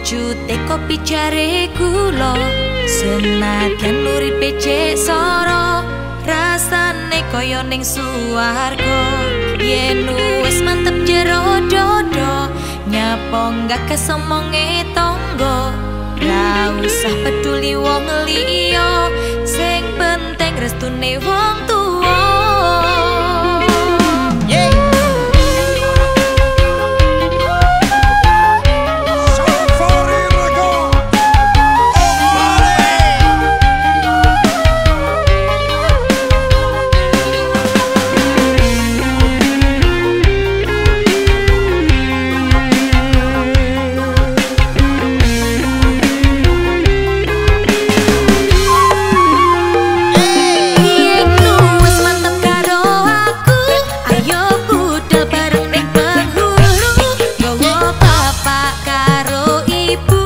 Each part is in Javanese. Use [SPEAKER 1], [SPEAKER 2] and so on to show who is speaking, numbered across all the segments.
[SPEAKER 1] wujute kopi jare kula senadyan nuri pece soro rasane kaya ning suwarga yen wis mantep jero dodo nyapa gak kesemonge tonggo ra usah peduli wong liya Pak karo ibu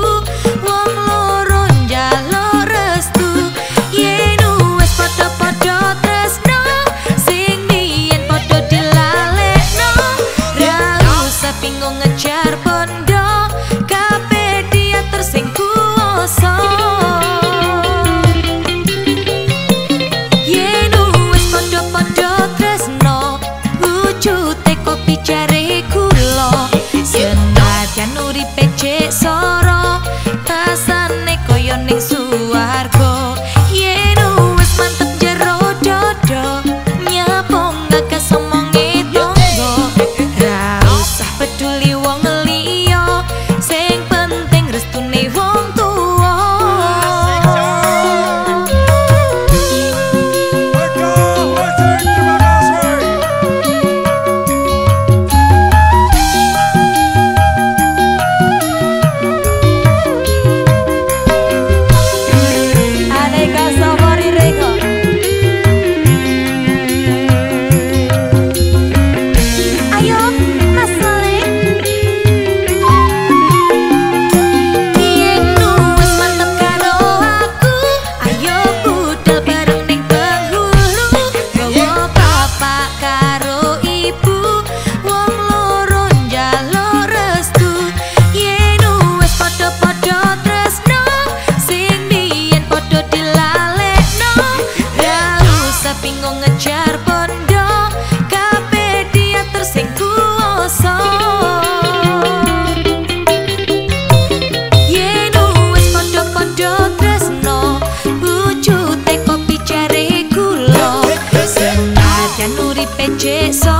[SPEAKER 1] wong loro njaluk restu. Yen uwes padha padha tresna sining yen padha dilalekno. Raku sepinggo ngejar bondo kabeh dia tersingguoso yen uwes padha padha tresna wujute kok Cari cek soro.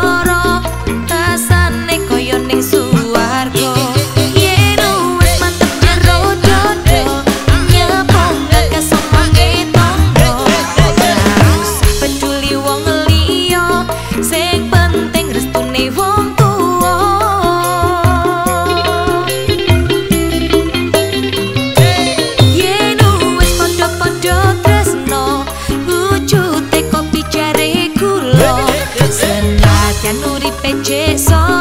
[SPEAKER 1] lloro Just so